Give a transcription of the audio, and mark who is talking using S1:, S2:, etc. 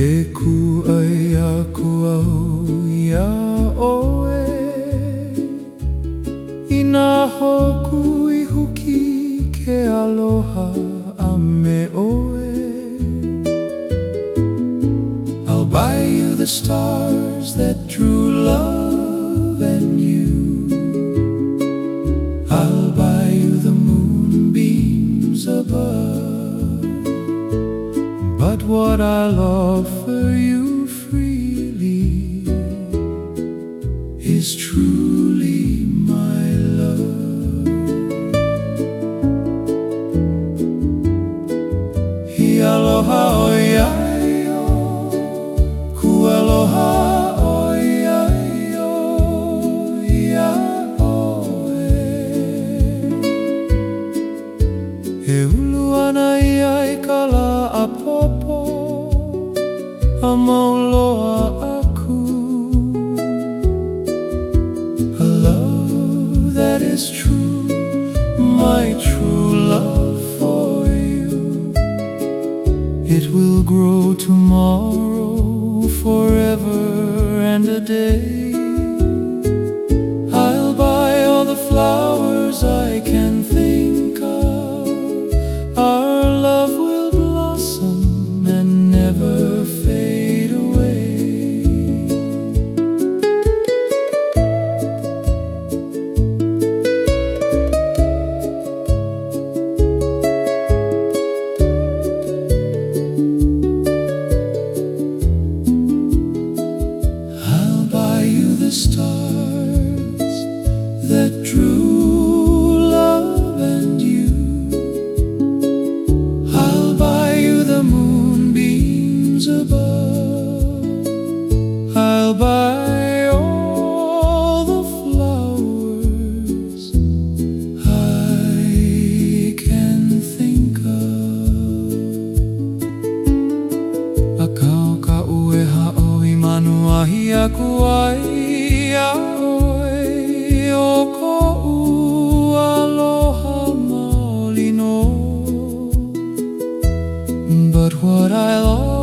S1: Eku ai aku au ia oe. Hoku i huki ke aloha a me oe. I'll buy you the stars that drew love and you. What I'll offer you freely is truly my love. Aloha love for you. It will grow tomorrow, forever the stars that drew love and you. I'll buy you the moonbeams above. I'll buy all the flowers I can think of. Akao ka ue hao i manu ahi aku But what I'll offer